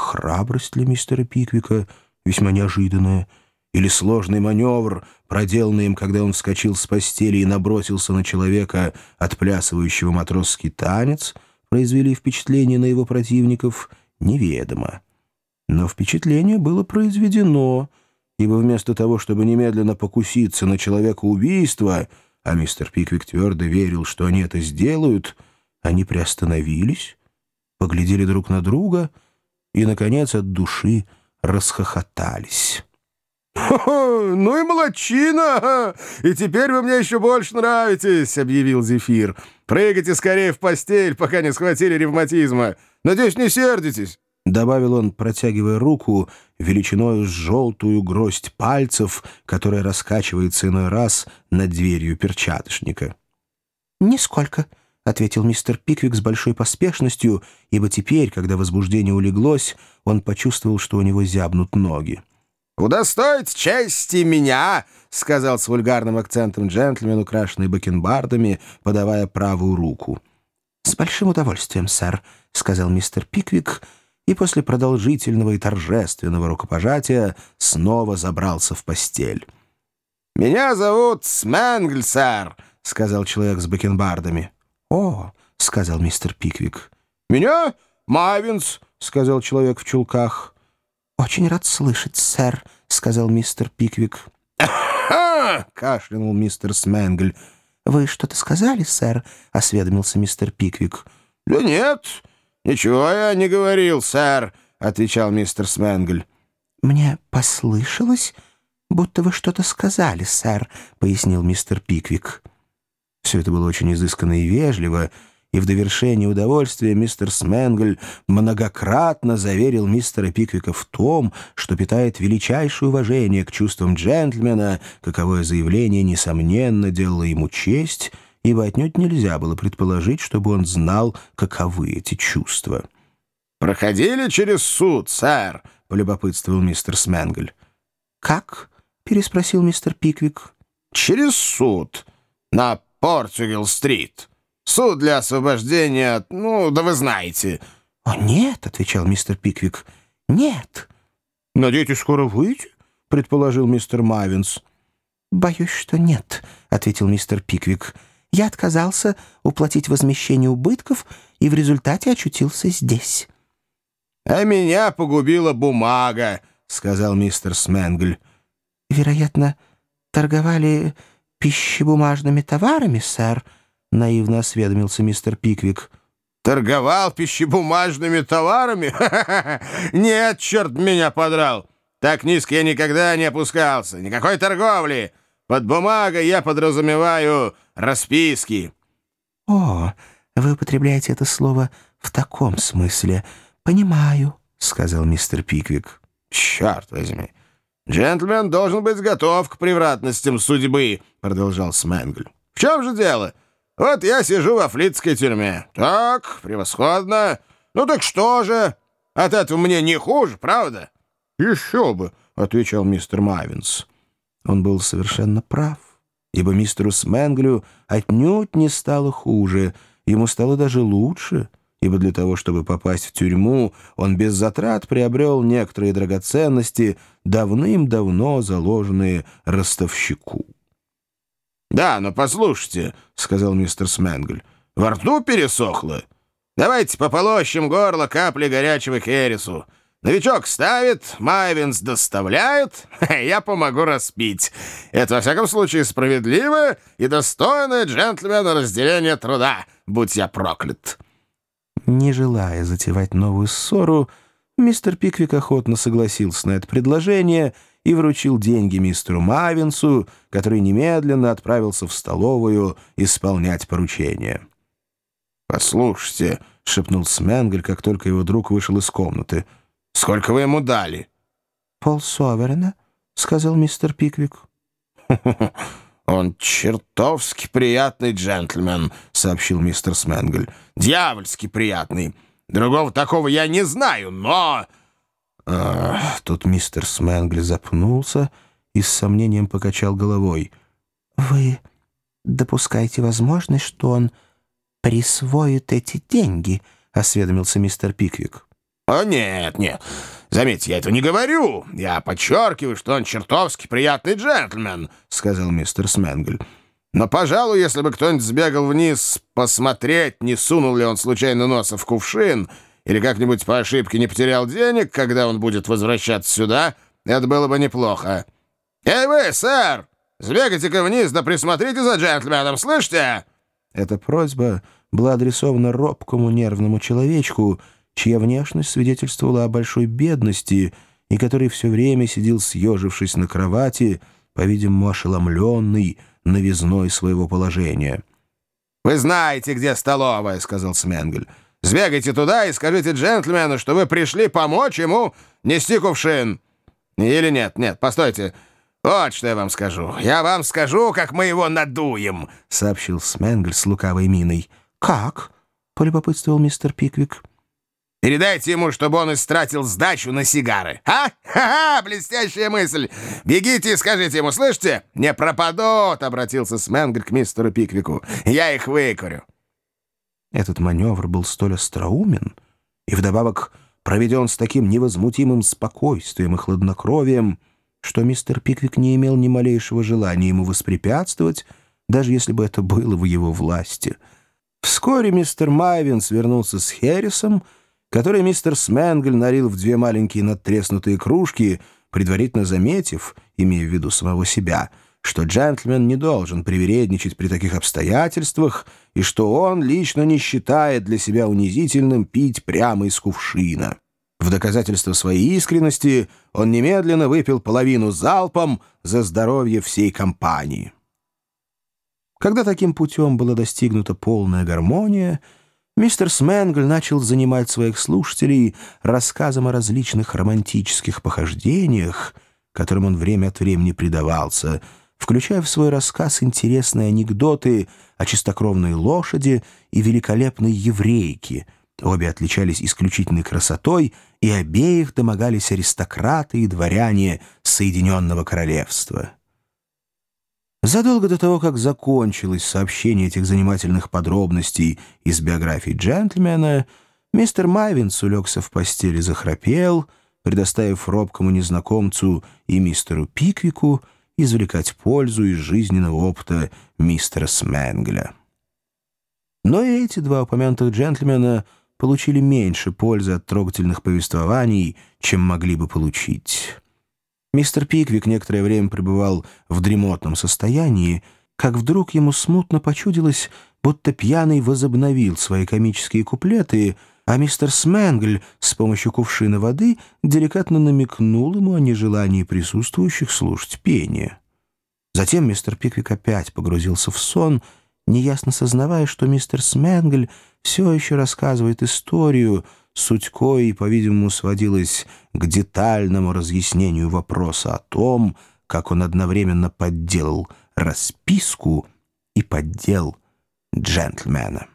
храбрость для мистера Пиквика, весьма неожиданная, или сложный маневр, проделанный им, когда он вскочил с постели и набросился на человека, отплясывающего матросский танец, произвели впечатление на его противников, неведомо. Но впечатление было произведено, ибо вместо того, чтобы немедленно покуситься на человека убийства, а мистер Пиквик твердо верил, что они это сделают, они приостановились, поглядели друг на друга и, наконец, от души расхохотались. «Ну и молодчина! И теперь вы мне еще больше нравитесь!» — объявил Зефир. «Прыгайте скорее в постель, пока не схватили ревматизма. Надеюсь, не сердитесь!» — добавил он, протягивая руку, величиной с желтую гроздь пальцев, которая раскачивается иной раз над дверью перчаточника. «Нисколько», — ответил мистер Пиквик с большой поспешностью, ибо теперь, когда возбуждение улеглось, он почувствовал, что у него зябнут ноги. «Удостоить чести меня!» — сказал с вульгарным акцентом джентльмен, украшенный бакенбардами, подавая правую руку. «С большим удовольствием, сэр», — сказал мистер Пиквик, и после продолжительного и торжественного рукопожатия снова забрался в постель. «Меня зовут Сменгль, сэр», — сказал человек с бакенбардами. «О», — сказал мистер Пиквик. «Меня Мавинс», — сказал человек в чулках. «Очень рад слышать, сэр», — сказал мистер Пиквик. «Ха!» — кашлянул мистер Сменгль. «Вы что-то сказали, сэр?» — осведомился мистер Пиквик. «Да нет, ничего я не говорил, сэр», — отвечал мистер Сменгль. «Мне послышалось, будто вы что-то сказали, сэр», — пояснил мистер Пиквик. Все это было очень изысканно и вежливо, — и в довершение удовольствия мистер Сменгль многократно заверил мистера Пиквика в том, что питает величайшее уважение к чувствам джентльмена, каковое заявление, несомненно, делало ему честь, ибо отнюдь нельзя было предположить, чтобы он знал, каковы эти чувства. «Проходили через суд, сэр?» — полюбопытствовал мистер Сменгль. «Как?» — переспросил мистер Пиквик. «Через суд. На Португал-стрит». Суд для освобождения от... Ну, да вы знаете». «О, нет», — отвечал мистер Пиквик. «Нет». «Надеетесь скоро выйти?» — предположил мистер Мавинс. «Боюсь, что нет», — ответил мистер Пиквик. «Я отказался уплатить возмещение убытков и в результате очутился здесь». «А меня погубила бумага», — сказал мистер Сменгль. «Вероятно, торговали пищебумажными товарами, сэр?» — наивно осведомился мистер Пиквик. «Торговал пищебумажными товарами? Нет, черт меня подрал! Так низко я никогда не опускался. Никакой торговли. Под бумагой я подразумеваю расписки». «О, вы употребляете это слово в таком смысле. Понимаю», — сказал мистер Пиквик. «Черт возьми! Джентльмен должен быть готов к превратностям судьбы», — продолжал Сменгль. «В чем же дело?» Вот я сижу во флицкой тюрьме. Так, превосходно. Ну так что же? От этого мне не хуже, правда? Еще бы, — отвечал мистер Мавинс. Он был совершенно прав, ибо мистеру Сменглю отнюдь не стало хуже, ему стало даже лучше, ибо для того, чтобы попасть в тюрьму, он без затрат приобрел некоторые драгоценности, давным-давно заложенные ростовщику. «Да, но послушайте», — сказал мистер Сменгль, — «во рту пересохло. Давайте пополощем горло капли горячего хересу. Новичок ставит, Майвинс доставляет, я помогу распить. Это, во всяком случае, справедливо и достойное джентльмена разделения труда, будь я проклят». Не желая затевать новую ссору, мистер Пиквик охотно согласился на это предложение — и вручил деньги мистеру Мавинсу, который немедленно отправился в столовую исполнять поручение. «Послушайте», — шепнул Сменгль, как только его друг вышел из комнаты, — «сколько вы ему дали?» «Пол Соверена», — сказал мистер Пиквик. «Он чертовски приятный джентльмен», — сообщил мистер Сменгль. «Дьявольски приятный. Другого такого я не знаю, но...» Ах, тут мистер Сменгли запнулся и с сомнением покачал головой. «Вы допускаете возможность, что он присвоит эти деньги?» — осведомился мистер Пиквик. «О, нет, нет. Заметьте, я этого не говорю. Я подчеркиваю, что он чертовски приятный джентльмен», — сказал мистер Сменгль. «Но, пожалуй, если бы кто-нибудь сбегал вниз посмотреть, не сунул ли он случайно носа в кувшин или как-нибудь по ошибке не потерял денег, когда он будет возвращаться сюда, это было бы неплохо. Эй вы, сэр, сбегайте-ка вниз да присмотрите за джентльменом, слышите?» Эта просьба была адресована робкому нервному человечку, чья внешность свидетельствовала о большой бедности и который все время сидел съежившись на кровати, по-видимому, ошеломленный новизной своего положения. «Вы знаете, где столовая», — сказал Сменгель. «Сбегайте туда и скажите джентльмену, что вы пришли помочь ему нести кувшин». «Или нет, нет, постойте. Вот что я вам скажу. Я вам скажу, как мы его надуем», — сообщил Сменгель с лукавой миной. «Как?» — полюбопытствовал мистер Пиквик. Передайте ему, чтобы он истратил сдачу на сигары. А? Ха-ха! Блестящая мысль! Бегите и скажите ему, слышите? Не пропадут!» — обратился Сменгр к мистеру Пиквику. «Я их выкурю». Этот маневр был столь остроумен и вдобавок проведен с таким невозмутимым спокойствием и хладнокровием, что мистер Пиквик не имел ни малейшего желания ему воспрепятствовать, даже если бы это было в его власти. Вскоре мистер Майвинс вернулся с Херрисом, который мистер Сменгль налил в две маленькие надтреснутые кружки, предварительно заметив, имея в виду самого себя, что джентльмен не должен привередничать при таких обстоятельствах и что он лично не считает для себя унизительным пить прямо из кувшина. В доказательство своей искренности он немедленно выпил половину залпом за здоровье всей компании. Когда таким путем была достигнута полная гармония, мистер Сменгль начал занимать своих слушателей рассказом о различных романтических похождениях, которым он время от времени предавался, включая в свой рассказ интересные анекдоты о чистокровной лошади и великолепной еврейке. Обе отличались исключительной красотой, и обеих домогались аристократы и дворяне Соединенного Королевства. Задолго до того, как закончилось сообщение этих занимательных подробностей из биографии джентльмена, мистер Майвинс улегся в постели и захрапел, предоставив робкому незнакомцу и мистеру Пиквику извлекать пользу из жизненного опыта мистера Сменгля. Но и эти два упомянутых джентльмена получили меньше пользы от трогательных повествований, чем могли бы получить. Мистер Пиквик некоторое время пребывал в дремотном состоянии, как вдруг ему смутно почудилось, будто пьяный возобновил свои комические куплеты, а мистер Сменгль с помощью кувшина воды деликатно намекнул ему о нежелании присутствующих слушать пение. Затем мистер Пиквик опять погрузился в сон, неясно сознавая, что мистер Сменгль все еще рассказывает историю — суть коей, по-видимому, сводилась к детальному разъяснению вопроса о том, как он одновременно подделал расписку и поддел джентльмена.